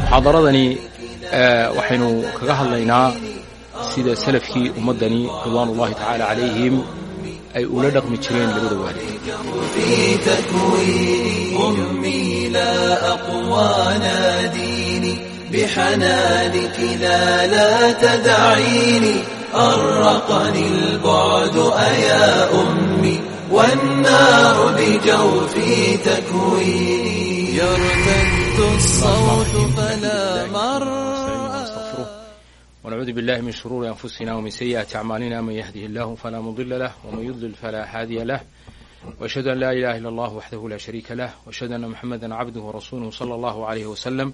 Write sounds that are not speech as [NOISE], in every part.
muxaadaradani waxaynu kaga hadlaynaa sida salafkii ummaddani ridwaan ullahi tacaala calayhim ay ula dhaqmi jireen labada waalid والنار بجوفي تكويني يرتد الصوت فلا مرأة ونعوذ بالله من شرور أنفسنا ومن سيئات أعمالنا من يهده الله فلا مضل له ومن يضلل فلا هادي له وأشهد أن لا إله إلا الله وحده لا شريك له وأشهد أن محمدا عبده ورسوله صلى الله عليه وسلم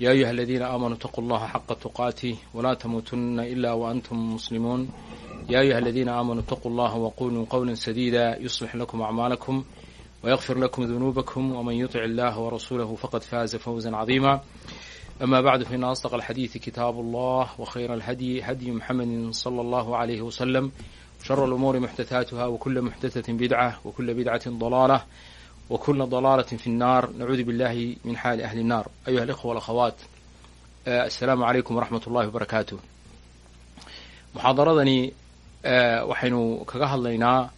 يا أيها الذين آمنوا اتقوا الله حق تقاته ولا تموتن إلا وأنتم مسلمون يا أيها الذين آمنوا اتقوا الله وقولوا قولا سديدا يصلح لكم أعمالكم ويغفر لكم ذنوبكم ومن يطع الله ورسوله فقد فاز فوزا عظيما أما بعد فإن أصدق الحديث كتاب الله وخير الهدي هدي محمد صلى الله عليه وسلم شر الأمور محدثاتها وكل محدثة بدعة وكل بدعة ضلالة وكل ضلالة في النار نعوذ بالله من حال أهل النار أيها الإخوة والأخوات السلام عليكم ورحمة الله وبركاته muxaadaradani waxaynu kaga hadlaynaa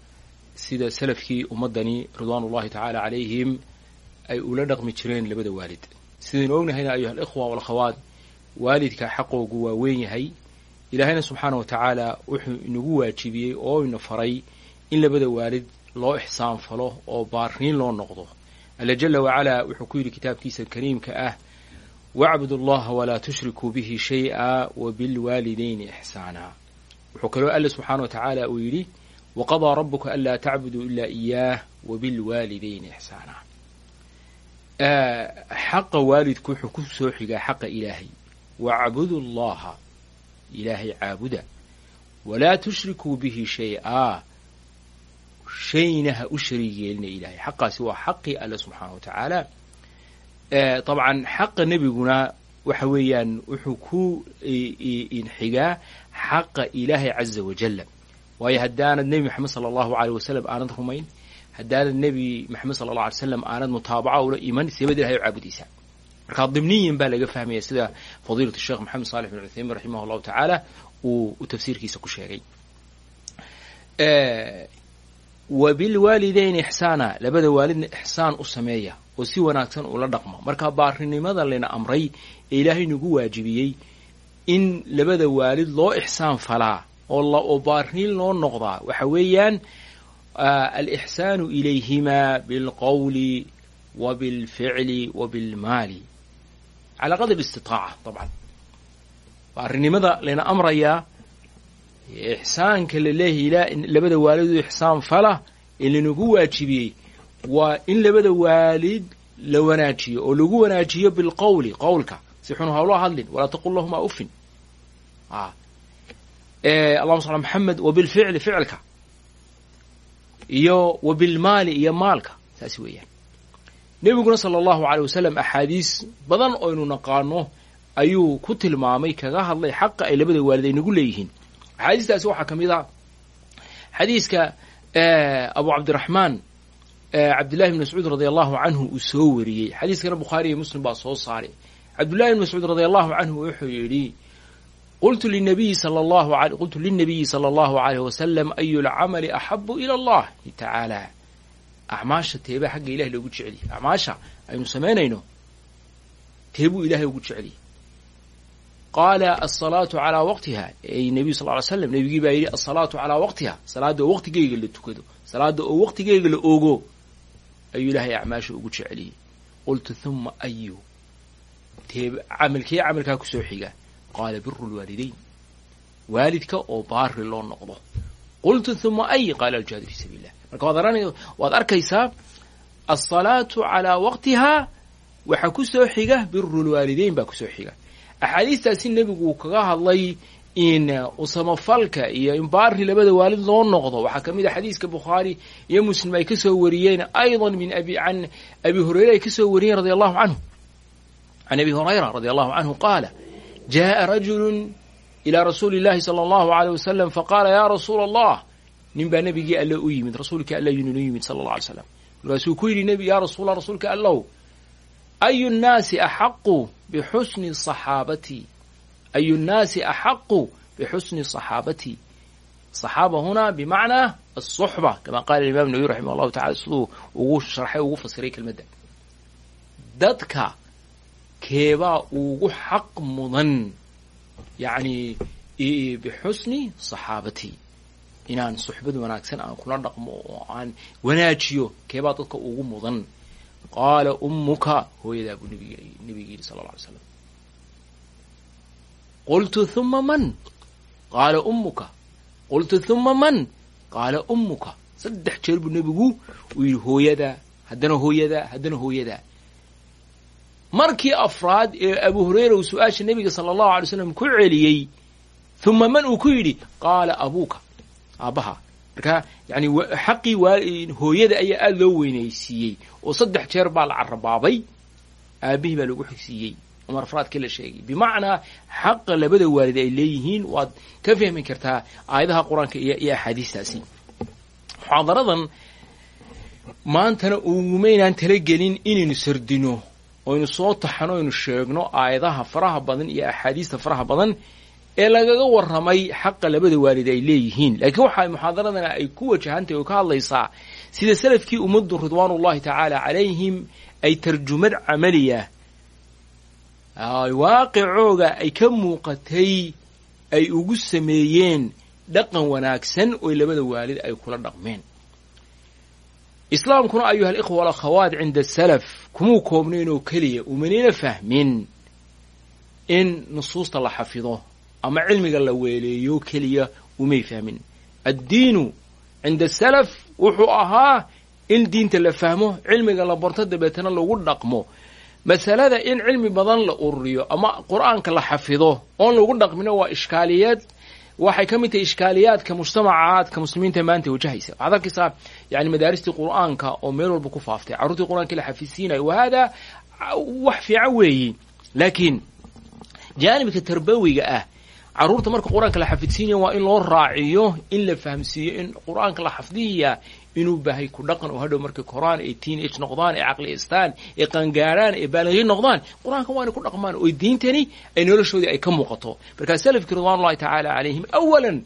sida salafkii ummaddani ridwaan ullahi tacaala calayhim ay ula dhaqmi jireen labada waalid. Sidaynu ognahayna ayuha alikhwa walakhawaat waalidka xaqoogu waa weyn yahay. Ilaahayna subxaana wa tacaala wuxuu inagu waajibiyey oo ina faray in labada waalid loo ixsaan falo oo baarniin loo noqdo. Alla jala wacalaa wuxuu ku yidhi kitaabkiisa kariimka ah wacbudu allaha walaa tushrikuu bihi shay-a wabilwaalidayni ixsaana wuxuu kaloo alla subxaana wa tacaala uu yidhi waqadaa rabuka anlaa tacbuduu ilaa iyaah wabilwaalidayni ixsaana. Xaqa waalidku wuxuu ku soo xigaa xaqa ilaahay. Wacbudu llaha ilaahay caabuda. Walaa tushrikuu bihi shay-a shayna ha u shariig yeelina ilaahay. Xaqaasi waa xaqii alle subxaana wa tacaala. Dabcan xaqa nebiguna waxa weeyaan wuxuu ku xigaa xaqa ilaahay caza wajala waayo haddaanad nebi maxamed sala allahu aleyh wasalam aanad rumayn haddaanad nebi maxamed sala allah alay slam aanad mutaabaca ula iman seebad ilahay u caabudaysaa marka dimniyan baa laga fahmaya sida fadiilat sheekh maxamed salix bin cuthaymin raximah allahu tacaala uu tafsiirkiisa ku sheegay. Wa bilwaalidayn ixsaana labada waalidna ixsaan u sameeya oo si wanaagsan ula dhaqma. Marka baarinimada layna amray ee ilaahay nagu waajibiyey in labada waalid loo ixsaan falaa oo oo baarniin loo noqdaa. Waxa weeyaan alixsaanu ilayhima bilqowli wa bilficli wa bilmaali. Calaa qadri istitaaca dabcan baarinimada layna amrayaa ixsaanka la leeyahay labada waalid ixsaan fala ee lanagu waajibiyey waa in labada waalid la wanaajiyo oo lagu wanaajiyo bilqowli qowlka si xun hawloo hadlin walaa taqul lahuma ufin allahuma sal maxamed wa bilficli ficilka iyo wa bilmaali iyo maalka. Saas weeyaan. Nebiguna sala allahu aleyh wasalam axaadiis badan oynu naqaano ayuu ku tilmaamay kaga hadlay xaqa ay labada waalid ay nagu leeyihiin. Axaadiistaasi waxaa ka mid a xadiiska abu cabdiraxmaan cabdillahi bn mascuud radi allahu canhu uu soo wariyey. Xadiiskana bukhaari iyo muslim baa soo saaray. Cabdullahi bn mascuud radi allahu canhu wuxuu yidhi qultu linabiyi sala allahu alayh wasalam ayu lcamali axabu ila allahi tacaala acmaasha teebaa xagga ilahay loogu jeceliy acmaasha aynu samaynayno teebuu ilahay ugu jeceliy qaala asalaatu calaa waqtiha ay nebiyu sal ly slam nebigii baa yidhi asalaatu calaa waqtiha salaada oo waqtigeyga la tukado salaada oo waqtigeyga la ogo ayuu ilaahay acmaasha ugu jeceliyey qultu huma ayu teeb camalkee camalkaa ku soo xiga qaala biru lwaalidayn waalidka oo baari loo noqdo qultu huma ay qaala aljihaadu fi sabiil marka waad arkaysaa asalaatu calaa waqtiha waxaa ku soo xiga biru lwaalidayn baa ku soo xiga axaadiistaasi nebigu uu kaga hadlay in usamafalka iyo in baari labada waalid loo noqdo waxaa ka mid a xadiiska bukhaari iyo muslim ay ka soo wariyeen ayضa min abi can abi hurayra ay ka soo wariyeen radi allahu canhu can abi hurayra radi allahu canhu qaala jaءa rajulu ilى rasuuli اllahi salى اllahu alيyh wasalam faqaala ya rasuula allah nin baa nebigii alle u yimid rasuulkii alle yinu yimid sala اlه alay slam markaasuu ku yidhi nebi yaa rasuulla rasuulka allow ayu nnaasi axaqu bixusni saxaabatii ayu nnaasi axaqu bixusni saxaabatii saxaaba huna bimacnaa asuxba kama qaala imaam nawawi raximah allahu tacala siduu ugu sharxay ugu fasiray kelmadda dadka keebaa ugu xaq mudan. Yacni bixusni saxaabatii inaan suxbad wanaagsan aan kula dhaqmo oo aan wanaajiyo keebaa dadka ugu mudan. Qaala ummuka hooyadaa buu nbig nebiga yidhi sala alla alay slam qultu huma man? Qaala ummuka. Qultu huma man? Qaala ummuka. Saddex jeer buu nebigu uu yidhi hooyadaa haddana hooyadaa haddana hooyadaa markii afraad ee abu hurayra uu su'aasha nebiga sala allahu alay slam ku celiyey huma man uu ku yidhi qaala abuuka aabbaha marka yani xaqii hooyada ayaa aada loo weynaysiiyey oo saddex jeer baa la carabaabay aabihii baa lagu xigsiiyey. Mar afraadkii la sheegay. Bimacnaa xaqa labada waalid ay leeyihiin waad ka fahmi kartaa aayadaha qur'aanka iyo axaadiistaasi. Muxaadaradan maantana ugumaynaan talagelin inaynu sardino oynu soo taxano oynu sheegno aayadaha faraha badan iyo axaadiista faraha badan ee lagaga warramay xaqa labada waalid ay leeyihiin. Laakiin waxa muxaadaradana ay ku wajahantahy oo ka hadlaysaa sida salafkii ummaddu ridwaanullahi tacaala calayhim ay tarjumad camaliya waaqicooga ay ka muuqatay ay ugu sameeyeen dhaqan wanaagsan oo labada waalid ay kula dhaqmeen islaamkuna ayuha alikhwa alakhawaat cinda salaf kumuu koobnayn oo keliya umanina fahmin in nusuusta la xafido ama cilmiga la weeleeyo keliya umay fahmin. Addiinu cinda salaf wuxuu ahaa in diinta la fahmo cilmiga la barto dabeetana lagu dhaqmo. Masalada in cilmi badan la ururiyo ama qur'aanka la xafido oon lagu dhaqmino waa ishkaaliyaed waxay ka mid tahay ishkaaliyaadka mujtamacaadka muslimiinta maanta wajahaysa. Waxaad arkaysaa yani madaaristii qur'aanka oo meel walba ku faaftay. Carruurtii qur'aanka la xafidsiinayo wa haadaa wax fiican weeyi. Laakiin jaanibka tarbawiga ah carruurta marka qur'aanka la xafidsiinaya waa in loo raaciyo in la fahamsiiyo in qur'aanka la xafdihiya inuu baahay ku dhaqan oo hadhow markay koraan ay teen age noqdaan ay caqliistaan ay qaangaaraan ay baaligiin noqdaan qur'aanka waa inay ku dhaqmaan. Oo diintani ay noloshoodii ay ka muuqato. Markaa salafkii ridwan ullahi tacaala calayhim awalan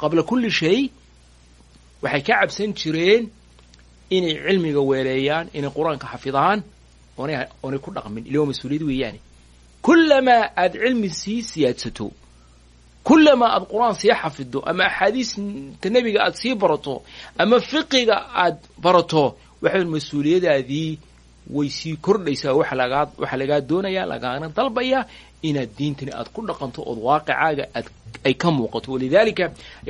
qabla kulli shay waxay ka cabsan jireen inay cilmiga weeleeyaan inay qur'aanka xafidaan oonay ku dhaqmin. Ila waa mas'uuliyad weeyaane kullamaa aad cilmi sii siyaadsato kullamaa aad qur'aan sii xafido ama axaadiista nebiga aad sii barato ama fiqiga aad barato waxay mas'uuliyadaadii way sii kordhaysaa waxaa lagaa doonaya lagaana dalbaya inaad diintani aad ku dhaqanto ood waaqicaaga aad ay ka muuqato walidaalika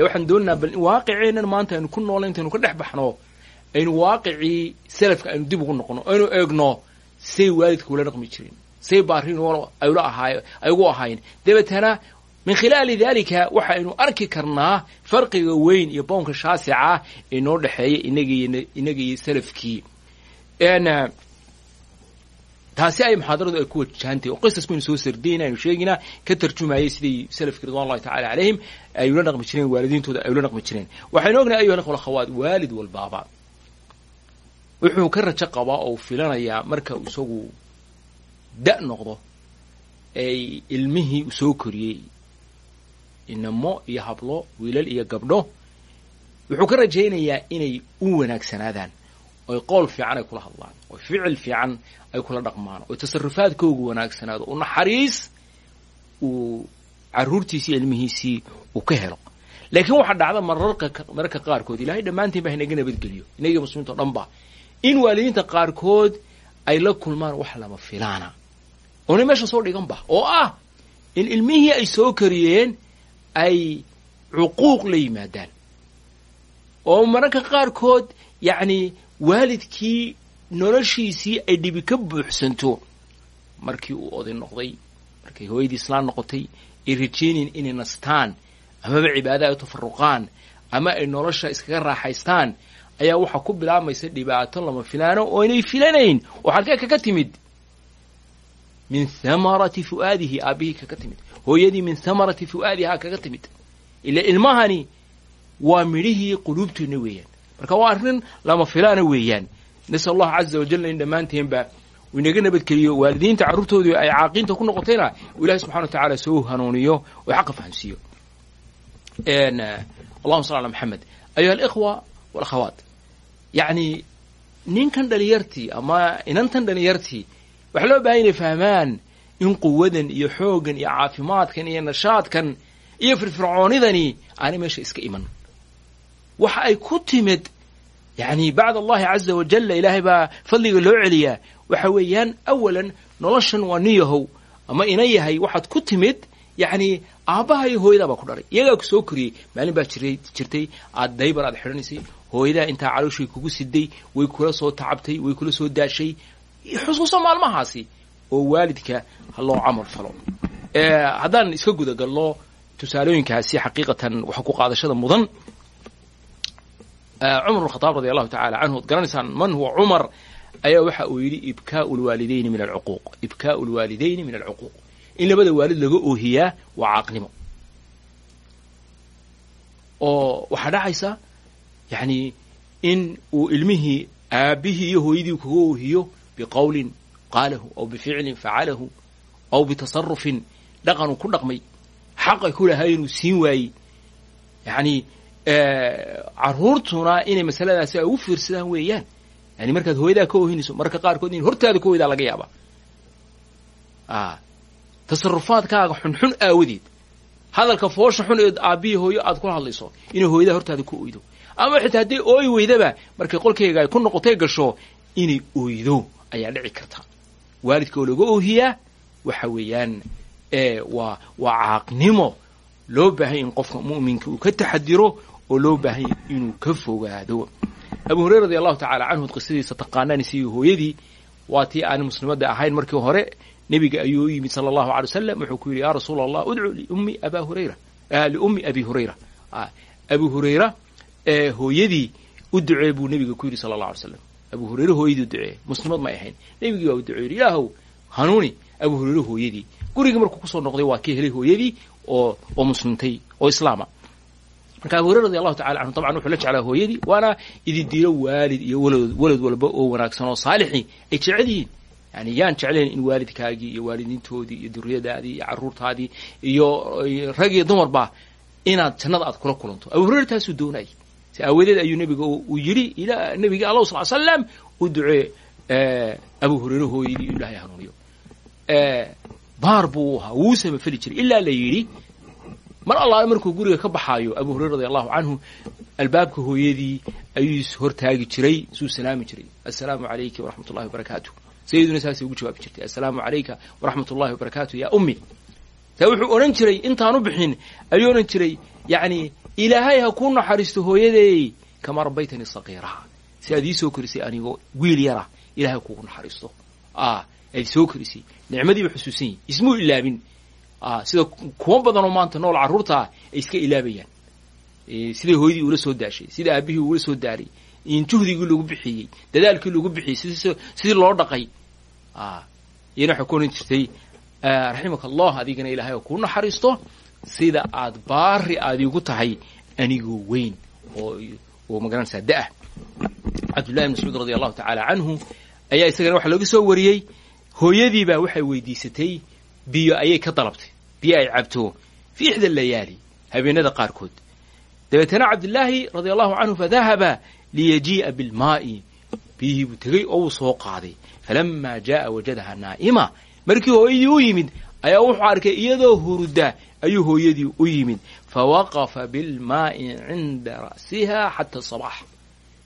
waxaan doonaynaa bal waaqiceenan maanta aynu ku noola intaynu ka dhex baxno aynu waaqicii salafka aynu dib ugu noqono aynu eegno say waalidka ula dhaqmi jireen say baarin ayla ahaay ay ugu ahaayeen dabeetana min khilaali dalika waxaynu arki karnaa farqiga weyn iyo bownka shaasica ee noo dhexeeya inagii inagii salafkii. Taasi ay muxaadaradu ay ku wajahantahy oo qisas baynu soo sardayna aynu sheegaynaa ka tarjumayay siday salafkii ridwan ullahi tacala calayhim ay ula dhaqmi jireen waalidiintooda ay ula dhaqmi jireen. Waxaynu ognahay ayuha ikhwa akhawaat waalid walbaaba. Wuxuu ka rajo qabaa oo filanayaa marka isagu da noqdo ay ilmihii soo koriyey. Inamo iyo hablo wiilal iyo gabdho wuxuu ka rajaynayaa inay u wanaagsanaadaan. Oy qowl fiican ay kula hadlaan oo ficil fiican ay kula dhaqmaan oo tasarufaadkoogu wanaagsanaado oo naxariis uu carruurtiisii ilmihiisii uu ka helo. Laakiin waxaa dhacda mararka mararka qaarkood ilahay dhammaantiin ba hanaga nabadgeliyo inaga muslimiinta dhan ba. In waalidiinta qaarkood ay la kulmaan wax lama filaana oona meesha soo dhiganba oo ah in ilmihii ay soo kariyeen ay cuquuq la yimaadaan. Oo mararka qaarkood yacni waalidkii noloshiisii ay dhibi ka buuxsanto. Markii uu oday noqday markay hooyadii islaan noqotay ay rajaynayn inay nastaan amaba cibaada ay tafaruqaan ama ay nolosha iskaga raaxaystaan ayaa waxaa ku bilaabmaysa dhibaato lama filaano oo inay filanayn. Oo halkee kaga timid min hamarati fu'aadihi aabihii kaga timid hooyadii min hamarati fu'aadihaa kaga timid ila ilmahani waa midhihii quluubteenna weeyaan marka waa arrin lama filaana weeyaan nasal allahu caza wajalla in dhammaanteenba inaga nabadgeliyo waalidiinta carruurtoodii ay caaqiinta ku noqotayna ilahi subxana wa tacaala soo hanuuniyo oo xaqa fahamsiiyo allahuma sal ala maxamed ayuha alikhwa walakhawaat yacni ninkan dhalinyartii ama inantan dhalinyartii waxaa loo baahan inay fahmaan in quwadan iyo xooggan iyo caafimaadkan iyo nashaadkan iyo firfircoonidani aanay meesha iska iman. Waxa ay ku timid yani bacd allahi caza wajalla ilaahay baa fadliga loo celiyaa waxa weeyaan awalan noloshan waa niyahow ama ina yahay waxaad ku timid yacni aabbaha iyo hooyadaa baa ku dhalay iyagaa ku soo koriyey maalin baa jiray jirtay aad daybar aad xidhanaysay hooyadaa intaa calooshii kugu siday way kula soo tacabtay way kula soo daashay xusuuso maalmahaasi oo waalidka ha loo camal falo. Haddaan iska gudagalno tusaalooyinkaasi xaqiiqatan waxa ku qaadashada mudan. Cumar bnkhadaab radi allahu tacala canhu od garanaysaan man huwa cumar? Ayaa waxa uu yidhi ibkaau lwaalidayni min alcuquuq ibkaau lwaalidayni min alcuquuq in labada waalid laga oohiyaa waa caaqnimo. Oo waxaa dhacaysa yani in uu ilmihii aabihii iyo hooyadii kaga oohiyo biqowlin qaalahu aw bificlin facalahu aw bitasarufin dhaqanuu ku dhaqmay xaq ay ku lahaayeen uu siin waayey yani carruurtuna inay masaladaasi ay ugu fiirsadaan weeyaan yani markaad hooyadaa ka oohinayso marka qaarkood in hortaada ka oydaa laga yaaba tasarufaadkaaga xunxun aawadeed hadalka foosha xun ee aabbihi hooyo aad kula hadlayso inay hooyadaa hortaada ku oydo ama xitaa hadday ooyi weydaba markay qolkayga ay ku noqotay gasho inay oydo ayaa dhici karta. Waalidka oo laga oohiyaa waxa weeyaan waa waa caaqnimo. Loo baahanya in qofka mu'minka uu ka taxadiro oo loo baahanya inuu ka fogaado. Abu hureyra radi allahu tacala canhu qisadiisa taqaanaan isagii hooyadii. Waa tii aan muslimadda ahayn markii hore nebiga ayuu yimid sala allahu alay wasalam wuxuu ku yidhi ya rasuula allah udcu liummi aba hurayra. Liummi abi hurayra. Abu hurayra hooyadii u ducee buu nebiga ku yidhi sala allah alay slam abu hurayre hooyadii u duceeye muslimad may ahayn. Nebigii baa u ilaahow hanuuni abu hurayre hooyadii. Gurigii markuu ku soo noqday waa ka helay hooyadii oo oo muslimtay oo islaama. Marka abu hurayra radi tacala canhu taban wuxuu la jeclaa hooyadii waana ididiilo waalid iyo walad walad walba oo wanaagsan oo saalixii ay jecel yihiin yani yaan jeclayn in waalidkaagii iyo waalidiintoodii iyo duriyadaadii iyo carruurtaadii iyo rag dumarba inaad jannada aad kula kulanto abu hurayra taasuu doonayay si aawadeed ayuu nebiga uu yidhi ila nebiga allah sal slam u ducee abu hurayre hooyadii inu ilahay hanuuniyo. Baar buu ahaa wuu samafeli jiray ilaa la yidhi mar allaale markuu guriga ka baxaayo abu hurayra radi allahu canhu albaabka hooyadii ayuu hortaagi jiray suu salaami jiray. Assalaamu calayki waraxmat ullahi wabarakaatu sayiduna saasay ugu jawaabi jirtay assalaamu calayka waraxmat ullahi wabarakaatu yaa ummi saa wuxuu odhan jiray intaan u bixin ayuu odhan jiray yacni ilaahay ha kuu naxariisto hooyadeey kama rabbaytanii saqiiraha. Si aad ii soo korisay anigoo wiil yara ilahay ha kugu naxariisto aad soo korisay nicmadiiba xusuusan yihiin ismuu ilaabin. Sida kuwa badanoo maanta nool carruurtaa ay iska ilaabayaan. Siday hooyadii uula soo daashay sida aabihii uula soo daaray in juhdigii lagu bixiyey dadaalkii lagu bixiyey sid sidii loo dhaqay. Iyana waxay ku ohan jirtay raximaka allah adigana ilaahay oo naxariisto sida aad baari aad igu tahay anigoo weyn oo ma garanaysaa da'ah cabdullahi ibn mascuud radi allahu tacaala canhu ayaa isagana waxaa laga soo wariyey hooyadiibaa waxay weydiisatay biyo ayay ka dalabtay biyo ay cabto fii ixda layaali habeenada qaarkood. Dabeetana cabdillaahi radia canhu fadahaba liyajii'a bilmaa'i biyihii buu tegey oo uu soo qaaday. Falamaa jaa'a wajadaha naa'ima markii hooyadii u yimid ayaa wuxuu arkay iyadoo hurda ayuu hooyadii u yimid. Fawaqafa bilmaa'i cinda ra'siha xata sabaax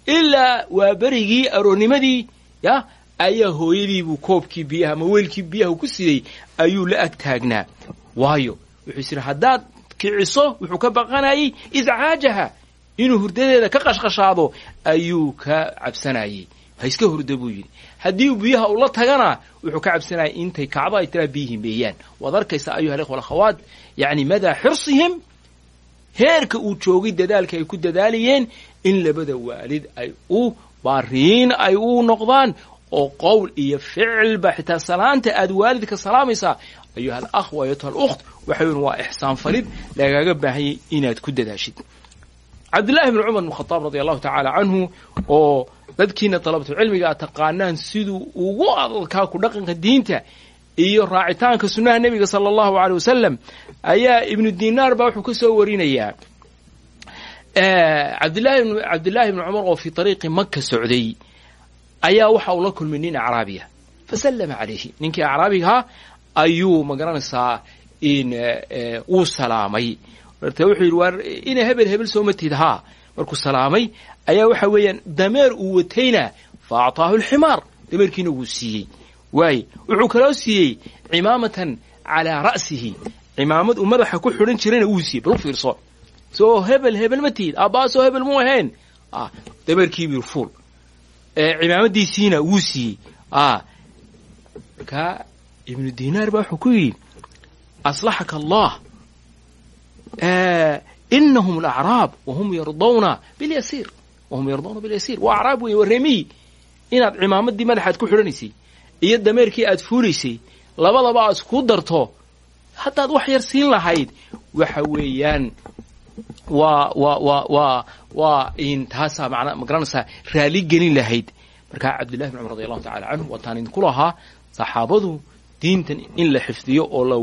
ilaa waa berigii aroornimadii ya ayaa hooyadiibuu koobkii biyaha ama weelkii biyaha ku siday ayuu la ag taagnaa. Waayo wuxuu is yidhi haddaad kiciso wuxuu ka baqanayay iscaajaha inuu hurdadeeda ka qashqashaado ayuu ka cabsanayay ha iska hurda buu yidhi haddii biyaha ula tagana wuxuu ka cabsanayay intay kacdo ay tiraa biyihii meeyaan waad arkaysa ayuha alikhwa alakhawaat yacni madaa xirsihim heerka uu joogay dadaalka ay ku dadaalayeen in labada waalid ay u baariin ay u noqdaan oo qowl iyo ficilba xitaa salaanta aad waalidka salaamaysaa. Ayuha alakh wa ayatuha alukht waxa weyn waa ixsaan falid lagaaga baahanyay inaad ku dadaashid cabdillahi bni cumar bn khadaab radi allahu tacaala canhu oo dadkiina dalabatucilmiga aad taqaanaan siduu ugu adalkaa ku dhaqanka diinta iyo raacitaanka sunnaha nebiga sala allahu aleyh wasalam ayaa ibnu dinaar baa wuxuu ka soo warinayaa. Cabdillahi cabdillahi bni cumar oo fii ariiqi maka socday ayaa waxa uu la kulmay nin acraabiya. Fasallama calayhi. Ninkii acraabigahaa ayuu ma garanaysaa in wuu salaamay marta wuxuu hebel hebel soo matid haa. Markuu salaamay ayaa waxa weeyaan dameer uu watayna fa alximaar dameerkiina wuu siiyey. Waaye wuxuu kaloo siiyey cimaamatan calaa ra'sihi. Cimaamad uu madaxa ku xidhan jirayna wuu siiyey bal u fiirso. Soo hebel hebel ma tihid aabbaa soo hebel mu ahayn. Dameerkiibii fuul. Cimaamadiisiina wuu siiyey. Markaa ibnu dinaar baa wuxuu ku yidhi aslaxaka allah inahum alacraab wahum yardawna bilyasiir wahum yardawna bilyasiir waa acraab weeye waa reemiyi inaad cimaamadii madaxaad ku xidhanaysay iyo dameerkii aad fuulaysay labadaba aad isku darto haddaad wax yar siin lahayd waxa weeyaan waa waa waa waa waa taasaa mana ma garanaysaa raali gelin lahayd. Markaa cabdillahi bn cumar radi allahu tacala canhu lahaa saxaabadu diintan in la xifdiyo oo la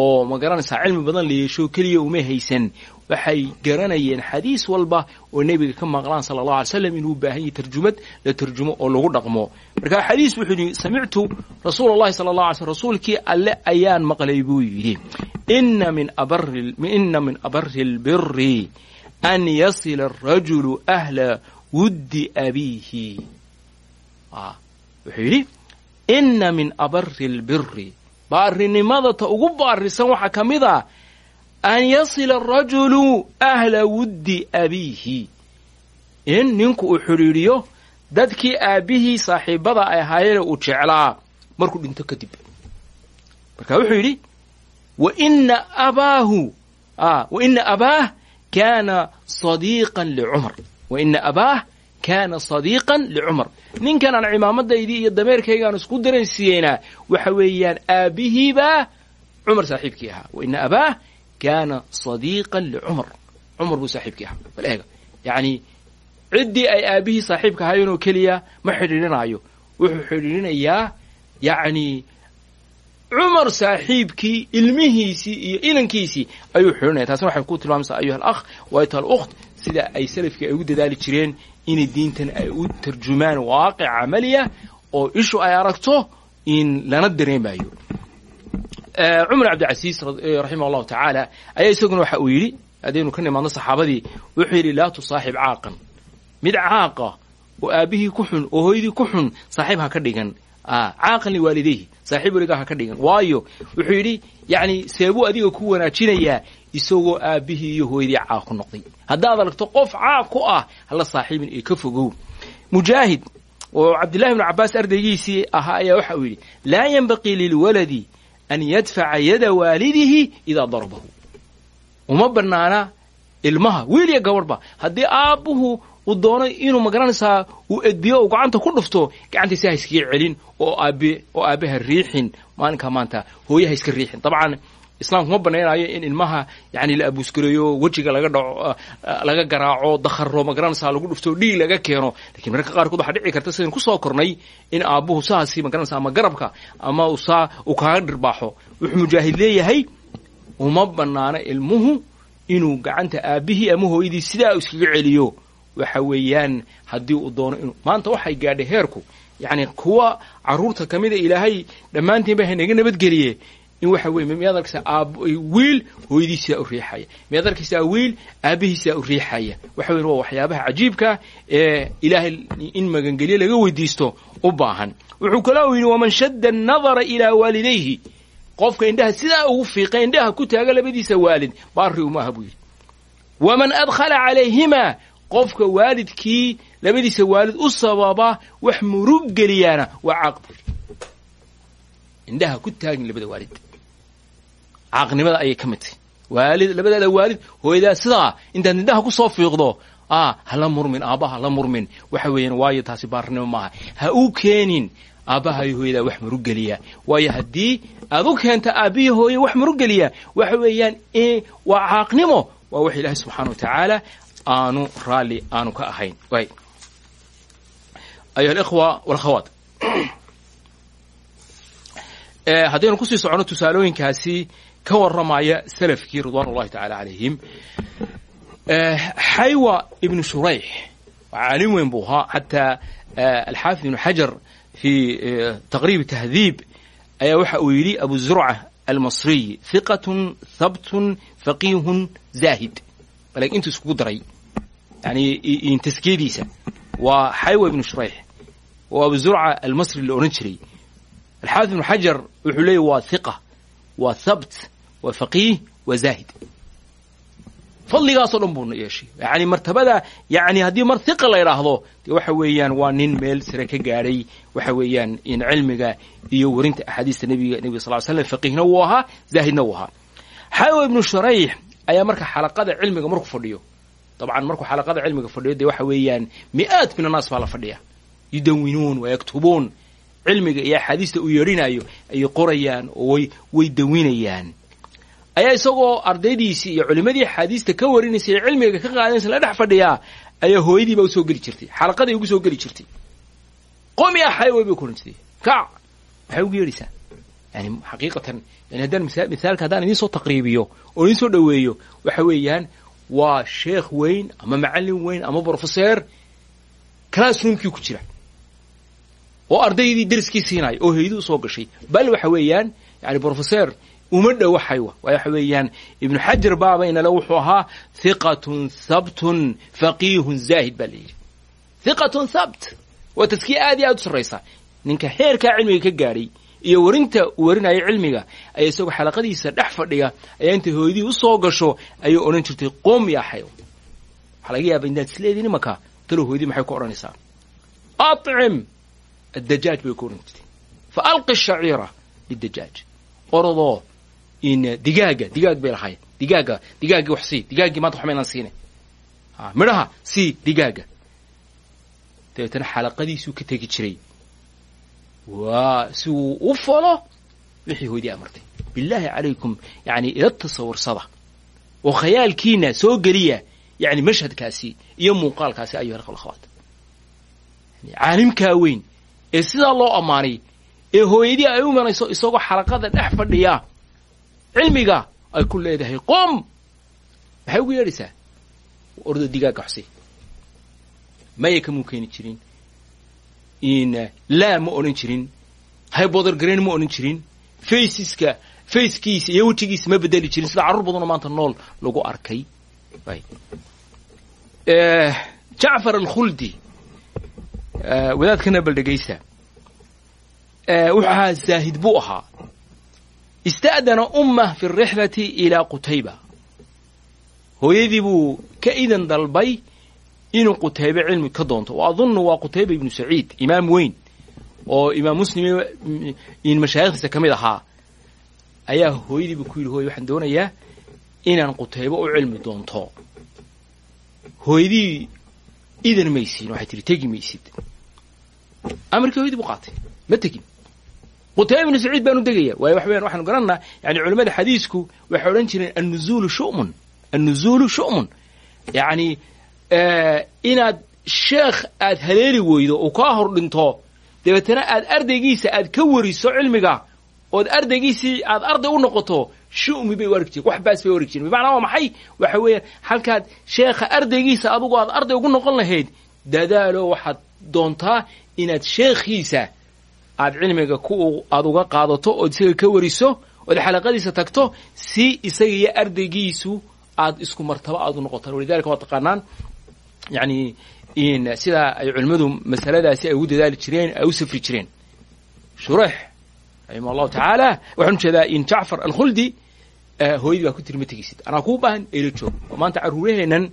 oo ma garanaysaa cilmi badan la yeesho keliya uma haysan. Waxay garanayeen xadiis walba oo nebiga ka maqlaan sala allah alay slam inuu baahan yahy tarjumad la tarjumo oo lagu dhaqmo. Marka xadiis wuxuu yidhi samictu rasuula allahi sala allah alay slm rasuulkii alle ayaan maqlay buu yidhi. Ina min abari albiri an yasila arajulu ahla wuddi abiihi. Wuxuu yidhi ina min abari albiri baarinimada ta ugu baarisan waxaa ka mid a an yasila arajulu ahla wuddi abiihi. In ninku uu xidhiidhiyo dadkii aabbihii saaxiibada ay ahaayeen uu jeclaa. Markuu dhinto kadib. Marka wuxuu yidhi wa ina abaahu wa ina abaah kaana sadiiqan licumar wa ina abaah kaana sadiiqan licumar. Ninkan aan cimaamadaydii iyo dameerkaygaan isku daraysiiyeyna waxa weeyaan aabbihiibaa cumar saaxiibkii ahaa. Wa ina abaah kaana sadiiqan licumar. Cumar buu saaxiibkii ahaa. Bal eega yacni ciddii ay aabbihii saaxiibka ahaayeen oo keliya ma xidhiidhinaayo. Wuxuu xidhiidhinayaa yacni cumar saaxiibkii ilmihiisii iyo inankiisii ayuu xidhinaya taasna waxay ku tilmaamaysaa ayuha alakh wayta alukht sida ay salafkii ay ugu dadaali jireen inay diintan ay u tarjumaan waaqic camaliya oo ishu ay aragto in lana dareemayo cumar cabdicasiis raximah allahu tacaala ayaa isaguna waxa uu yidhi haddaynu ka nimaadno saxaabadii wuxuu yidhi laa tusaaxib caaqan. Mid caaqa oo aabbihii ku xun oo hooyadii ku xun saaxiib ha ka dhigan. Caaqan liwaalidayhi saaxiib weligaa ha ka dhigan. Waayo wuxuu yidhi yacni seebuu adiga ku wanaajinayaa isagoo aabbihii iyo hooyadii caaq ku noqday. Haddaad aragto qof caaq ku ah hala saaxiibin ee ka fogow. Mujaahid oo cabdillahi bnu cabbaas ardaygiisii ahaa ayaa waxa uu yidhi laa yenbaqii lilwaladi an yadfaca yada waalidihi idaa darabahu uma bannaana ilmaha wiil iyo gabadhba haddii aabbuhu uu doono inuu ma garanaysaa uu edbiyo uu gacanta ku dhufto gacantiisi ha iskaga celin oo aabe oo aabbaha riixin maalinkaa maanta hooyaha iska riixin. Dabcan islaamku ma banaynayo in ilmaha yani la abuuskareeyo wejiga laga dhaco laga garaaco dakharo ma garanaysaa lagu dhufto dhiig laga keeno. Lakiin mararka qaarkood waxaa dhici karta sidaynu ku soo kornay in aabbuhu saasi magaranaysa ama garabka ama saa uu kaaga dhirbaaxo. Wuxuu mujaahid leeyahay uma banaano ilmuhu inuu gacanta aabbihii ama hooyadii sidaa iskaga celiyo. Waxa weeyaan haddii uu doono inuu maanta waxay gaadhay heerku. Yacni kuwa carruurta ka mida ilaahay dhammaantiin ba haynaga nabadgeliye in waxa weye miyaad arkaysaa aab wiil hooyadiisaa u riixaya. Miyaad wiil aabbihiisaa u riixaya. Waxa weyan waa waxyaabaha cajiibka ee ilaahay in magangelyo laga weydiisto u baahan. Wuxuu kaloo yidhi waman shadda annadara ilaa waalidayhi. Qofka indhaha sidaa ugu fiiqa indhaha ku taaga labadiisa waalid baari umaaha buu yidhi. Waman adkhala calayhimaa qofka waalidkii labadiisa waalid u sababa wax murug geliyaana waa caaq buu yidhi indhaha ku taagin labada waalid caaqnimada ayay ka mid tahay. Waalid labadaada waalid hooyadaa sidaa intaad indhaha ku soo fiiqdo ah hala murmin aabbaha hala murmin. Waxa weeyaan waayo taasi baarnimo maaha. Ha u keenin aabbaha iyo hooyadaa wax murugeliya waayo haddii aad u keenta aabbihi hooye wax murugeliya waxa weeyaan waa caaqnimo waa wax ilaahay subxaana wa tacaala aanu raalli aanu ka ahayn. Ayuha alikhwa walakhawaat [CLEARS THROAT] haddaynu ku sii socono tusaalooyinkaasi ka warramaya salafkii ridwan ullahi tacala calayhim xaywa ibnu shurayx caalim weyn buu ahaa xataa alxaafid ibnu xajar fi taqriib tahdiib ayaa waxa uu yidhi abu zurca almasriy hiqatun habtun faqihun zaahid. Bal intuu iskugu daray. Yani taskiyadiisa waa xaywa ibnu shurayx oo abu zurca almasri la odhan jiray. Alxaafid ibnu xajar wuxuu leeyay waa hiqa waa habt waa faqiih waa zaahid. Fadligaasoo dhan buuna yeeshay yani martabada yani haddii mar hiqa la idhaahdo waxa weeyaan waa nin meel sare ka gaadhay waxa weeyaan in cilmiga iyo werinta axaadiista nebiga nebiga sal slam faqiihna wuu ahaa zaahidna wuu ahaa. Xawa ibnu shurayx ayaa marka xalaqada cilmiga markuu fadhiyo. Dabcan markuu xalaqada cilmiga fadhiyo dee waxa weeyaan mi'aad min annaas baa la fadhiya yudawinuun wa yaktubuun. Cilmiga iyo axaadiista uu yeedhinayo ayay qorayaan oo way way dawinayaan ayaa isagoo ardaydiisii iyo culimadii axaadiista ka warinaysay ee cilmiga ka qaadanaysa la dhex fadhiyaa ayaa hooyadiibaa u soo geli jirtay xalaqaday ugu soo geli jirtay. Qomi ah xayaway bay ku ohan jirtay kac maxay ugu yeedhaysaa yani xaqiiqatan yani haddaan misaalka haddaan idiin soo taqriibiyo oo idiin soo dhoweeyo waxa weeyaan waa sheekh weyn ama macallin weyn ama brofeseer classroomkii ku jira. Oo ardaydii deriskii siinaya oo heydi u soo gashay. Bal waxa weeyaan yani brofeseer uma dhowo xaywa waayo waxa weeyaan. Ibnu xajar baaba inale wuxuu ahaa hiqatun habtun faqiihun zaahid baa la yidhi. Hiqatun habt waa taskiya aad iyo aad u sarraysa. Ninka heerkaa cilmiga ka gaadhay iyo warinta uu warinaya cilmiga ayaa isagoo xalaqadiisa dhex fadhiya ayaa intay hooyadii u soo gasho ayay odhan jirtay qom yaa xaywa waxaa laga yaaba intaad isleediin imanka talo hooyadii maxay ku odhanaysaa? Acim addajaaj bay ku odhan jirtay. Fa alqi shaciira lidajaaj orodoo digaaga digaag bay lahayd. Digaaga digaaggii wax sii digaaggii maanta waxba inaan siine. Midhaha sii digaaga. Dabeetana xalaqadiisuu ka tegi jiray. Waa si uu u folo wixii hooydii amartay bilaahi calaykum yani ila tasawirsada oo khayaalkiina soo geliya yani mashhadkaasi iyo muuqaalkaasi ayuha alkhawaat caalimkaa weyn ee sidaa loo ammaanay ee hooyadii ay u imanayso isagoo xalaqada dhex fadhiya cilmiga ay ku leedahay qom maxay ugu yeedhaysaa ordo digaagga xusi maya kamuu keeni jirin. In laa ma odhan jirin. Hybodergarain ma odhan jirin. Faceska facekiisa iyo wejigiisa ma bedeli jirin. Sida carruur badanoo maanta nool lagu arkay. Jacfar alkhuldi wadaadkana bal dhegaysta wuxuu ahaa zaahid buu ahaa ista'dana ummah fi arixlati ilaa qutayba hooyadii buu ka idan dalbay inuu qutaybe cilmi ka doonto wa adunnu waa qutayba ibnu saciid imaam weyn oo imaam muslim mashaayikhdiisa ka mid ahaa ayaa hooyadiibu ku yidhi hooye waxaan doonayaa inaan qutaybo u cilmi doonto hooyadii idan maysiin waxay tihi tegi maysid amarkii hooyadii buu qaatay ma tegin qutayba ibnu saciid baanu degaya. Waayo waxa weyan waxaanu garanaa yani culimmada xadiisku waxay odhan jireen annuzuulu shu'mun. Annuzuulu shu'mun. Yacni inaad sheekh aad haleeli weydo oo kaa hor dhinto dabeetana aad ardaygiisa aad ka wariso cilmiga ood ardaygiisii aad arday u noqoto shumi bay u wax baas bay u bimacnaa waa maxay? Waxa weeyaan halkaad sheekha ardaygiisa adugu aad arday ugu noqon lahayd dadaalo waxaad doontaa inaad sheekhiisa aad cilmiga ku aad uga qaadato ood isaga ka wariso ood xalaqadiisa tagto si isaga iyo ardaygiisu aad isku martabo aad u noqotaan. Walidalika waa taqaanaan yani sidaa ay culimmadu masaladaasi ay ugu dadaali jireen ay u safri jireen. Shurex raximah allahu tacaala waxaan u jeedaa in jacfar alkhuldi hooyadii baa ku tiri ma tegeysid anaa kuu baahan eelo joog oo maanta carruuraheennan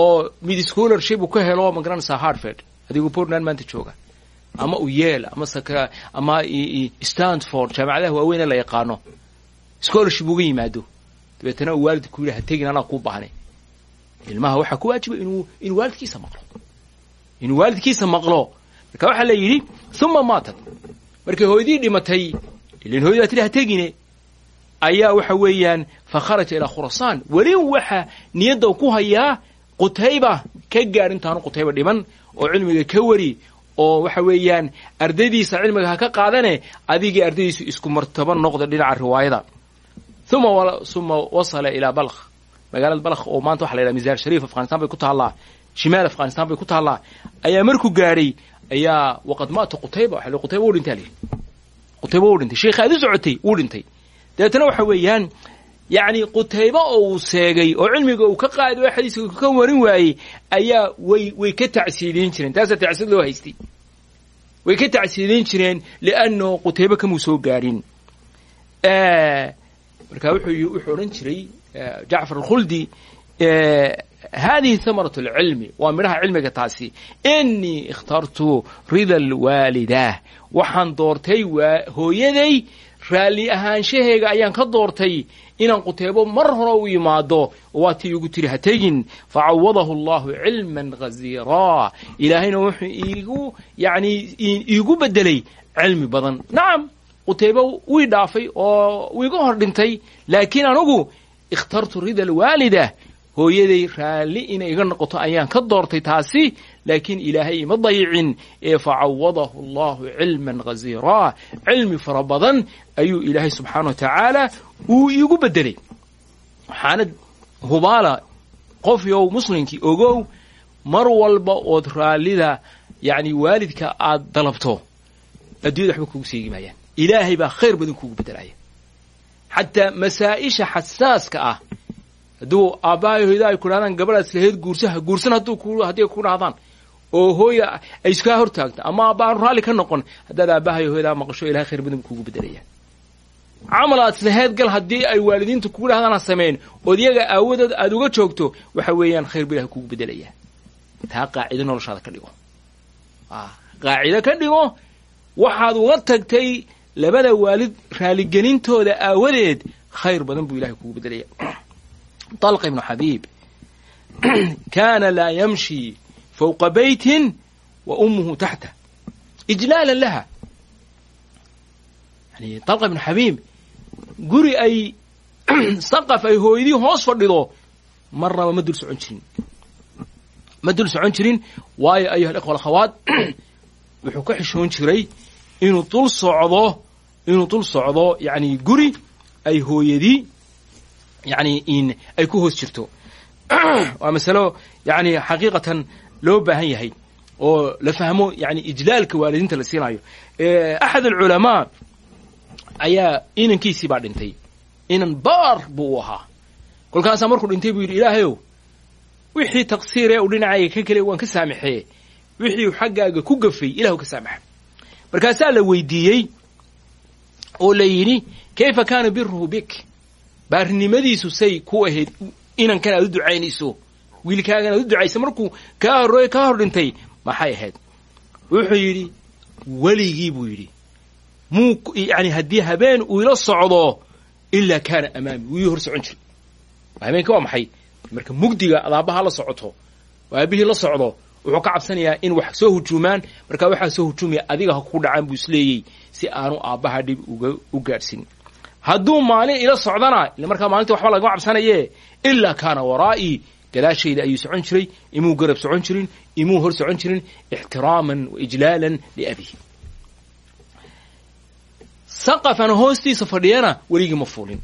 oo mid scholarship uu ka helo ma garanaysaa harvard. Adigoo portland maanta jooga ama u yeel ama ama stanford jaamacadaha waaweyn ee la yaqaano scholarship uga yimaado. Dabeetana uu waalidka ku yidhi tegin anaa kuu baahnay ilmaha waxaa ku waajiba inuu inuu waalidkiisa maqlo. Inuu waalidkiisa maqlo. Marka waxaa la yidhi uma maatad markay hooyadii dhimatay ilan hooyadii baa tidhi ha tegine. Ayaa waxa weeyaan fa ilaa khurasaan. Weli waxa niyadda ku hayaa qutayba ka gaar qutayba dhiman oo cilmiga ka wari oo waxa weeyaan ardaydiisa cilmiga ha ka qaadane adigii ardaydiisu isku martaba noqda dhinaca riwaayada. Uma uma wasala ilaa balkh. Magaalada balkh oo maanta waxa la yidhaha misaar shariif afghanistan bay ku taallaa. Shimaal afghanistan bay ku taallaa. Ayaa markuu gaadhay ayaa waqad maata qutayba waxa qutayba wuu dhintaa qutayba wuu dhintay. Sheekha aad u socotay wuu dhintay. Dabeetana waxa weeyaan yacni qutayba oo uu seegay oo cilmiga uu ka qaadi oo xadiiska ka warin waayey ayaa way way ka tacsiidiin jireen. Taasaa tacsiid loo haystay. Way ka tacsiidiin jireen liannahu qutayba kamuu soo gaadhin marka wuxuu wuxuu odhan jiray jacfar alkhuldi hadihi hamarat alcilmi waa midhaha cilmiga taasi. Inii ikhtartu rida alwaalidah waxaan doortay hooyaday raalli ahaanshaheega ayaan ka doortay inaan quteybo mar hore u yimaado waa tii igu tiri ha tegin facawadahu allahu cilman ghaziiraa ilaahayna wuxuu iigu yani iigu bedelay cilmi badan. Nacam quteybo wii dhaafay oo wiiga hor dhintay laakiin anugu ikhtartu rida alwaalida hooyaday raalli inay iga noqoto ayaan ka doortay taasi laakiin ilaahay ima dayicin ee facawadahu allahu cilman ghaziiraa cilmi fara badan ayuu ilaahay subxaana wa tacaala uu iigu bedelay waxaana hubaala qof yow muslimkii ogow mar walba ood raallida yani waalidka aad dalabto addunyada waxba kugu seegi maayaan ilaahay baa khayr badan kugu bedelaya xataa masaa-isha xasaaska ah hadduu aabbahay hoyda ay ku dhahdaan gabadhaas lahayd guursaha guursan hadduu ku hadday ku dhahdaan oo hooya ay iskaa hortaagto ama aaba raalli ka noqon haddaad aabbahayo hooyadaa maqasho ilahay khayr badan buu kugu bedelaya saheedgal haddii ay waalidiinta kugu dhahdaan ha ood iyaga aawadood aada uga joogto waxa weeyaan khayr buu ilahay kugu bedelayaa. Taa qaacido noloshaada ka dhigo. Ah, qaacido ka dhigo waxaad uga tagtay labada waalid raalligelintooda aawadeed khayr badan buu ilahay kugu bedelaya [CLEARS THROAT] talqa ibnu xabiib. [CLEARS THROAT] Kaana laa yamshi فوق بيت وأمه تحته إجلالا لها يعني طلق بن حبيب guri ay saqaf ay hooyadii hoos fadhido marnaba ma dul socon jirin ma dul socon jirin waayo ayuha alikhwa alakhawaat wuxuu ka xishoon jiray inuu dul socdo inuu dul socdo yani guri ay hooyadii yani in ay ku hoos jirto waa masalo yani xaqiiqatan loo baahan yahay oo la fahmo yani ijlaalka waalidiinta la siinayo axad alculamaa ayaa inankiisii baa dhintay. Inan baar buu u ahaa. Kolkaasaa markuu dhintay buu yidhi ilaahayow wixii taqsiiree uu dhinacayga ka kelay waan ka saamaxee wixii xaggaaga ku gafay ilahu ka saamaxa. Markaasaa la weydiiyey oo la yidhi kayfa kaana biruhu bik? Baarinimadiisu say ku ahayd inankan aad u ducaynayso wiilkaagan aad u ducaysa markuu kaa horreey kaa hor dhintay maxay ahayd? Wuxuu yidhi weligii buu yidhi. Muu yani haddii habeen uu ila socdo ilaa kaana amaami. Wuu ii hor socon jiray. Habeenka waa maxay? Marka mugdiga ad aabbaha la socoto aabihii la socdo wuxuu ka cabsanayaa in wax soo hujuumaan. Markaa waxaa soo hujuumaya adiga ha ku dhacaan buu isleeyey si aanu aabbaha dhib u gaadhsin hadduu maalin ila socdana ila markaa maalinta waxba lagama cabsanaye ilaa kaana waraa'ii gadaashayda ayuu socon jiray imuu garab socon jirin imuu hor socon jirin ixtiraaman wa ijlaalan liabihi saqafana hoostiisa fadhiyana weligii ma fuulin.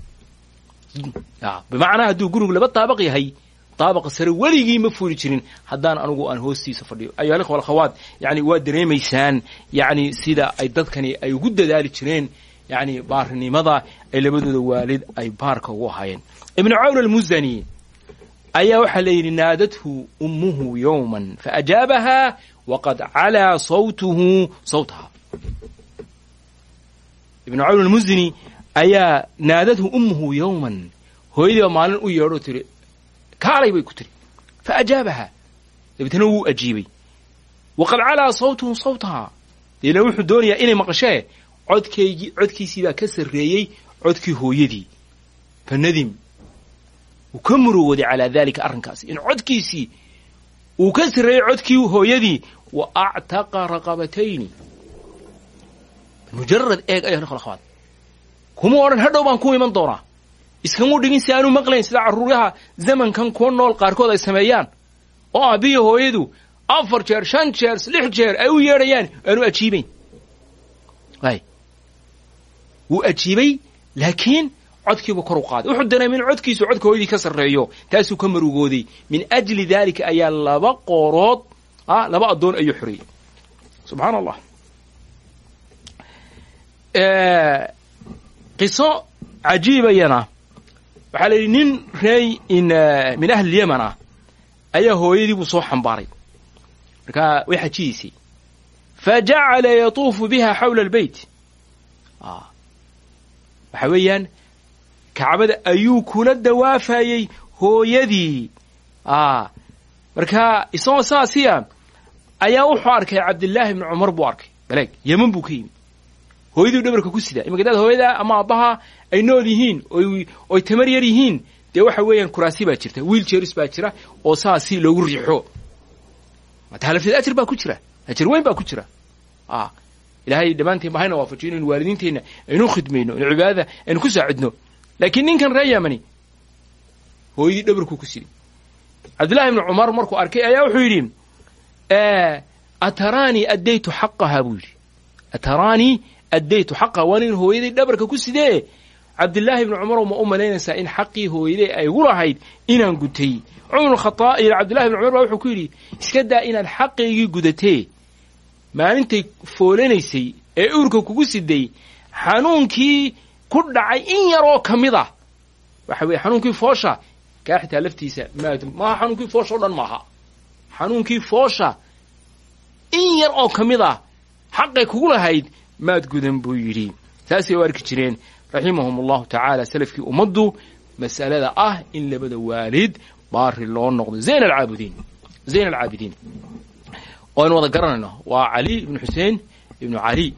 Bimacnaa hadduu gurigu laba daabaq yahay daabaqa sare weligii ma fuuli jirin. Haddaan anugu aan hoostiisa fadhiyo. Ayuha alikhwa alakhawaat yani waa dareemaysaan yani sida ay dadkani ay ugu dadaali jireen yani baarinimada ay labadooda waalid ay baarka ugu ahaayeen. Ibnu cawn almuzani ayaa waxaa la yidhi naadathu ummuhu yowman faajaabaha waqad calaa sawtuhu sawtaha. Ibnu cawn ayaa naadadhu ummuhu yowman hooyadiiba maalin u yeedhoo tiri kaalay bay ku tiri fa ajaabaha. Dabeetna wuu ajiibay. Waqad calaa sawtuhu sawtaha. Deena wuxuu doonayaa inay maqashee codkaygii codkiisii baa ka sarreeyey codkii hooyadii. Fa wuu ka murugooday calaa dalika arrinkaasi. In codkiisii uu ka sarreeyey codkii hooyadii wa actaqa raqabatayni mujarad eeg ikhwa akhwaat. Kuma odhan hadhow baan ku iman doonaa. Iskamuu dhigin si aanu maqlayn sida carruuraha zamankan kuwa nool qaarkood ay sameeyaan. Oo aabbihi hooyadu afar jeer shan jeer lix jeer ay u yeedhayaan aanu ajiibayn. Ay wuu ajiibay laakiin codkiibu kor u qaaday. Wuxuu dareemay in codkiisu codka hooyadii ka sarreeyo taasuu ka marugooday. Min ajli daalika ayaa laba qoorood ah laba addoon ayuu xoreeyey subxaana allah qiso cajiibayana waxaa la yidhi nin reey in min ahli yeman ah ayaa hooyadii buu soo xambaaray. Markaa way xajiyiisay fa yatuufu biha xawla albeyt waxa weeyaan kacbada ayuu kula dawaafayey hooyadii. Marka isagoo saasiya ayaa wuxuu arkay cabdillaahi ibni cumar buu arkay. Baleeg yeman buu ka yimid. Hooyaduu dhabarka ku sidaa dad hooyada ama aabbaha ay nool yihiin oy tamar yar yihiin dee waxa weeyaan kuraasi baa jirta wiil jeeris baa jira oo saasi loogu riixo. Mataalafteed ajir baa ku jira ajir weyn baa ku jira. Ilaahay dhammaanteen ba hayna waafajiyo inaynu waalidiinteenna aynu khidmayno inu cibaadada aynu ku saacidno laakiin ninkan reer yamani hooyadii dhabarkuu ku siday cabdillahi ibni cumar markuu arkay ayaa wuxuu yidhi ataraanii addaytu xaqaha buu yidhi. Ataraanii addaytu xaqaha waa nin hooyaday dhabarka ku sidee? Cabdillaahi ibni cumarow ma u malaynaysaa in xaqii hooyaday ay gu lahayd inaan gutay. Cumar khataa iyo cabdillahi ibni cumar baa wuxuu ku yidhi iska daa inaad xaqaygii gudatee maalintay foolanaysay ee uurka kugu siday xanuunkii ku dhacay in yaroo ka mid ah. Waxa weeye xanuunkii foosha kaa xitaa laftiisa maaha xanuunkii foosha o dhan maaha. Xanuunkii foosha in yar oo ka mid ah xaqay kugu lahayd maad gudan buu yidhi. Saasay u arki jireen raximahum allahu tacaala salafkii ummaddu mas'alada ah in labada waalid baari loo noqdo. Zayn alcaabudiin zayn alcaabidiin oo aynu wada garanayno waa cali ibnu xuseen ibnu cali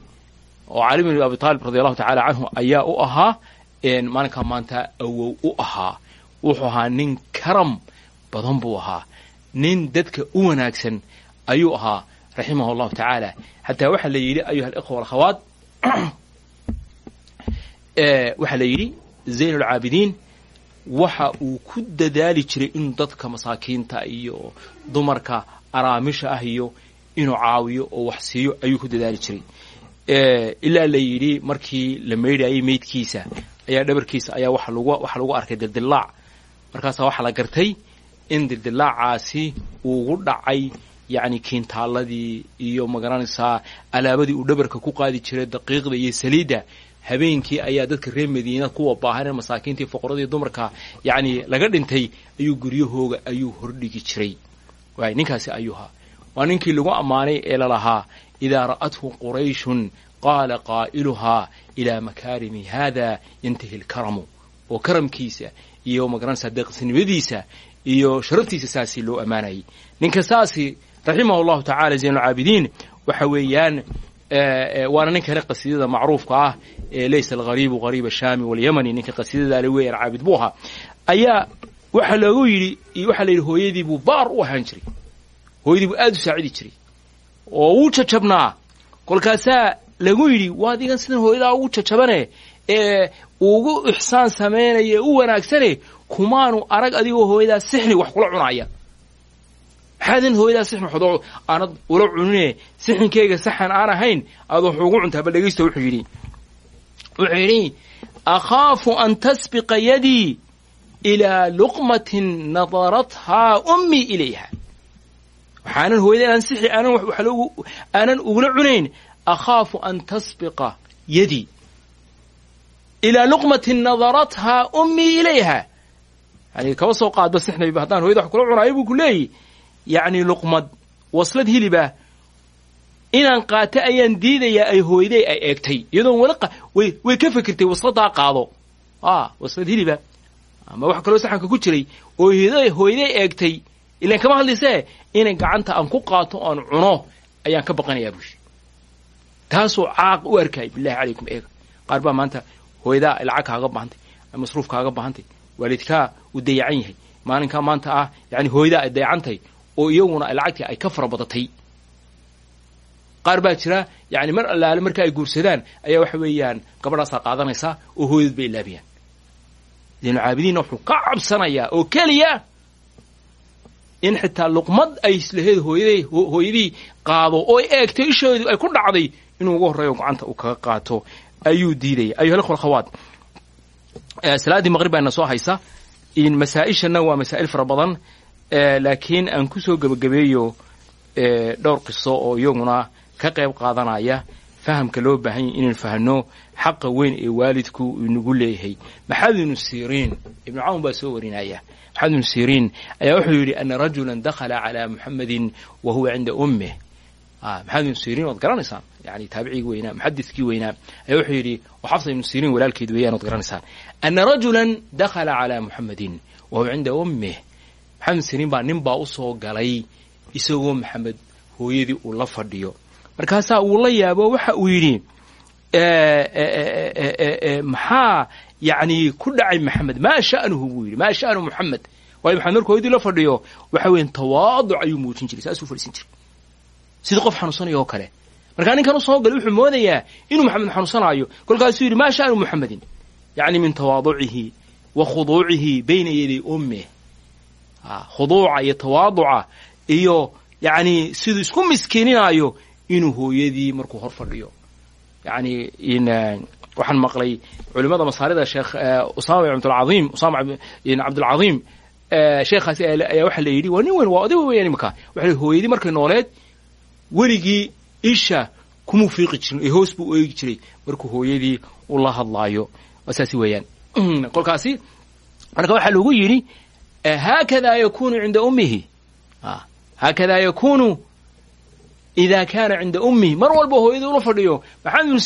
oo cali bn abi taalib radi allahu tacala canhu ayaa u ahaa maalinkaa maanta awow u ahaa. Wuxuu ahaa nin karam badan buu ahaa. Nin dadka u wanaagsan ayuu ahaa raximah allahu tacaala xataa waxaa la yidhi ayuha alikhwa alakhawaat [CLEARS THROAT] waxaa la yidhi zayn waxa uu ku dadaali jiray inuu dadka masaakiinta iyo dumarka araamisha ah iyo inuu caawiyo oo wax siiyo ayuu ku dadaali jiray ilaa la yidhi markii la maydhayay meydkiisa ayaa dhabarkiisa ayaa waxa lagu arkay dildillaac markaasaa waxaa la gartay in dildillaacaasi uugu dhacay yacni kiintaaladii iyo ma garanaysaa alaabadii uu dhabarka ku qaadi jiray daqiiqda iyo saliidda. Habeenkii ayaa dadka reer madiina kuwa baahan ee masaakiintii foqoradii dumarka yacni laga dhintay ayuu guryahooga ayuu hordhigi jiray. Waay ninkaasi ayuuhaa waa ninkii lagu ammaanay ee lalahaa idaa ra'athu qurayshun qaala qaa'iluhaa ilaa makaarimi haada yantahi lkaramu oo karamkiisa iyo ma garanaysaa deeqsinimadiisa iyo sharaftiisa saasi loo ammaanayay ninka saasi raximahu llahu tacala zaynulcaabidiin waxa weeyaan waana nin kale qasiidada macruufka ah ee laysa alghariibu hariib ashaami walyamani ninka qasiidadaale weeyaan caabid buu ahaa. Ayaa waxaa loogu yidhi waxaa la yidhi hooyadii buu baar u ahaan jiray. Hooyadii buu aad u saacidi jiray oo wuu jajabnaa. Kolkaasaa lagu yidhi waad igan sidan hooyadaa ugu jajabane ee ugu ixsaan samaynaya u wanaagsane kumaanu arag adigoo hooyadaa sixni wax kula cunaya. Maxaadan hooyadaa sixni waxood aanad ula cunine sixninkeyga saxan aan ahayn aad wax ugu cuntaa bal dhegeysta wuxuu yidhi. Wuxuu yidhi akhaafu an tasbiqa yadii ilaa luqmatin nadarathaa ummii ilayha waxaanan hooyada inaan sixi aanan wax loogu aanan ugula cunayn akhaafu an tasbiqa yadii ilaa luqmatin nadarathaa ummii ilayha. Yani kaba soo qaadba sixnayba haddaan hooyada wax kula cunaayo buu ku leeyi yacni luqmad waslad hiliba. Inaan qaato ayaan diidayaa ay hooyaday ay eegtay. Iyadoon wala way way ka fikirtay wasladaa qaado. A waslad hiliba. Ama wax kaloo saxanka ku jiray oo hooyaday eegtay ilaan kama hadlaysee inay gacanta aan ku qaato oan cuno ayaan ka baqanayaa buushi taasoo caaq u arkay bilahi calaykum eega. Qaar baa maanta hooyadaa lacag kaaga baahantay ay masruuf kaaga baahantay waalidkaa uu dayacan yahay. Maalinkaa maanta ah yani hooyadaa ay dayacantahay oo iyaguna lacagtii ay ka fara badatay qaar baa jira yani mar allaale marka ay guursadaan ayaa waxa weeyaan gabadhaasaa qaadanaysaa oo hooyadad bay ilaabiyaan zaynulcaabidiinna wuxuu ka cabsanayaa oo keliya in xitaa luqmad ay islaheed hooyadii qaado oo ay eegtay isheedu ay ku dhacday inuu ugu horreeyo gacanta uu kaga qaato. Ayuu diidaya ayuha ikhwa alkhawaat salaaddii maqrib baana soo haysa. Masaa-ishana waa masaa'il fara badan laakiin aan ku soo gebagabeeyo dhowr qiso oo iyaguna ka qayb qaadanaya fahamka loo baahan inaynu fahno xaqa weyn ee waalidku inagu leeyahay. Maxamed ibnu siriin ibnu cawn baa soo warinaya maxamed ibnu siriin ayaa wuxuu yidhi ana rajulan dakhala calaa muxamedin wa cinda ummih maxamed ibnu siriin waad garanaysaan? Yani taabicigii weynaa muxadidkii weynaa ayaa wuxuu yidhi oo xafsa ibnu siriin walaalkeed weeyaan waad garanaysaan. Ana rajulan dakhala calaa muxamedin wa cinda ummih maxamed ibnu siriin baa nin baa u soo galay isagoo maxamed hooyadii uu la fadhiyo. Markaasaa uu la yaabo waxa uu yidhi maxaa yani ku dhacay maxamed maa sha'nuhu buu yidhi maa sha'nu muxamed waayo maxamed markuu hooyadii la fadhiyo waxa weyan tawaaduc ayuu muujin jiray saasuu fadhiisan jiray sidii qof xanuunsanaya oo kale markaa ninkan u soo galay wuxuu moodayaa inuu maxamed xanuunsanaayo kolkaasuu yidhi maa sha'nu muxamedin yani min tawaaducihi wa khuduucihi bayna yaday ummih khuduuca iyo tawaaduca iyo yani siduu isku miskiininaayo inuu hooyadii markuu hor fadhiyo yani waxaan maqlay culimada masaarida sheekh usama bin abdulcaiim usama bin cabdulcaiim sheekhaasi ayaa waxaa la yidhi waa nin weyn waa oday weeyaan imaka waxa hooyadii markay nooleed weligii isha kumuu fiiqi jirin hoos buu eegi jiray. Markuu hooyadii ula hadlaayo saasi weeyaan. [CLEARS THROAT] Kolkaasi marka waxaa lagu yidhi haakada yakunu cinda ummihi. Haakada yakunu ida kaana cinda ummihi. Mar walba hooyadii ula fadhiyo maxamed ibnu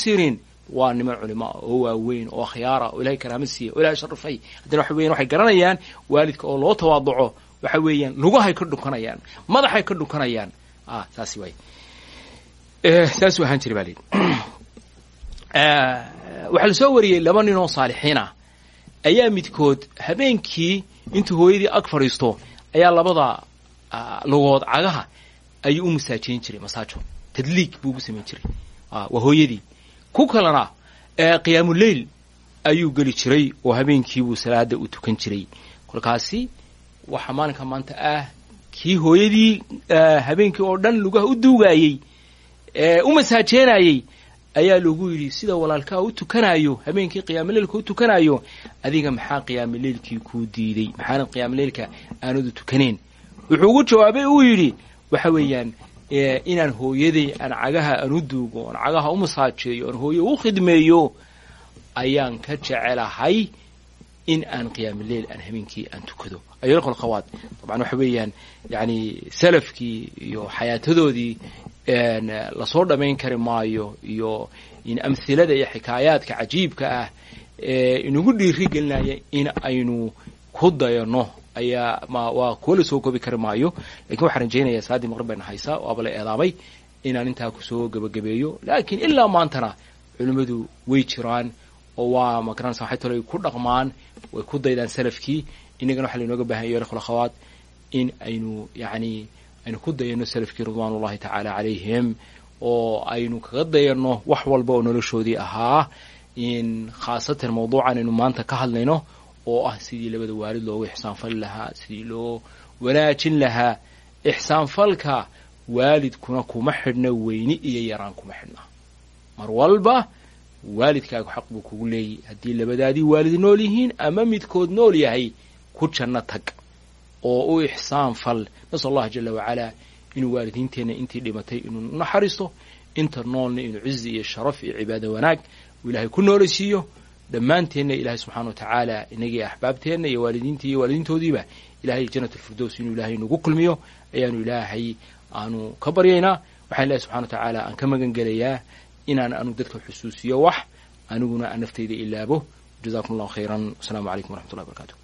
waa niman culimaa oo waaweyn oo akhyaara oo ilahay karaama siiya oo ilahay sharifay haddana waxa weyan waxay garanayaan waalidka oo loo tawaaduco waxa weeyaan lugahay ka dhunkanayaan madaxay ka dhunkanayaan saas waay saasuu ahaan jira ba layidhi. [CLEARS THROAT] Waxaa la soo wariyey laba nin oo saalixiin ah ayaa midkood habeenkii intuu hooyadii ag fadhiisto ayaa labada lugood cagaha ayuu u masaajeyn jiray masaajo. Tadliig buu ugu samayn jiray. Waa hooyadii ku kalena qiyaamuleyl ayuu geli jiray oo habeenkiibuu salaada u tukan jiray. Kolkaasi waxaa maalinka maanta ah kii hooyadii habeenkii oo dhan lugaha u duugaayey u masaajeenayey ayaa lagu yidhi sida walaalkaa u tukanayo habeenkii qiyaamaleylka u tukanayo adiga maxaa qiyaamaleylkii kuu diiday? Maxaanad qiyaamaleylka aanadu tukaneen? Wuxuu ugu jawaabay uu yidhi waxa weeyaan inaan hooyaday aan cagaha aan u duugo oon cagaha u masaajeeyo oon hooye u khidmeeyo ayaan ka jecelahay in aan qiyaamaleil aan habeenkii aan tukado. Ayo kolkhawaad dabcan waxa weeyaan yani salafkii iyo xayaatadoodii la soo dhammayn kari maayo iyo in amhilada iyo xikaayaadka cajiibka ah ee inagu dhiiri gelinaya in aynu ku dayano ayaa waa kuwa la koobi kari maayo laakiin waxaan rajaynayaa salaaddii maqrib bayna haysaa waaba eedaamay inaan intaa ku soo gebagabeeyo laakiin ilaa maantana culimmadu way jiraan oo waa magaranaysa waxay talo ay ku dhaqmaan way ku daydaan salafkii. Inagana waxaa lainooga baahan yahy khulakhawaat in aynu yani aynu ku dayano salafkii ridwaan tacaala calayhim oo aynu kaga dayano wax walba oo noloshoodii ahaa. In khaasatan mawduucan aynu maanta ka hadlayno oo ah sidii labada waalid loogu ixsaanfali lahaa sidii loo wanaajin lahaa ixsaanfalka waalidkuna kuma xidhna weyni iyo yaraan kuma xidhna. Mar walba waalidkaagu xaq buu kugu leeyahy. Haddii labadaadii waalid nool yihiin ama midkood nool yahay ku janno tag oo u ixsaan fal. Nasal allah jala wacalaa inuu waalidiinteenna intii dhimatay inuu naxariisto inta noolna inuu cizi iyo sharaf iyo cibaado wanaag uu ilaahay ku noolaysiiyo dhammaanteenna ilaahay subxana wa tacaala inagii axbaabteenna iyo waalidiintii iyo waalidiintoodiiba ilahay janat alfirdows inuu ilaahay nagu kulmiyo ayaanu ilaahay aanu ka baryaynaa. Waxaan ilahay subxana wa tacaala aan ka magan gelayaa inaan anu dadka xusuusiyo wax aniguna aan naftayda ilaabo. Jazakum allahu khayran wasalaamu calaykum waraxmat ullahi barakaatu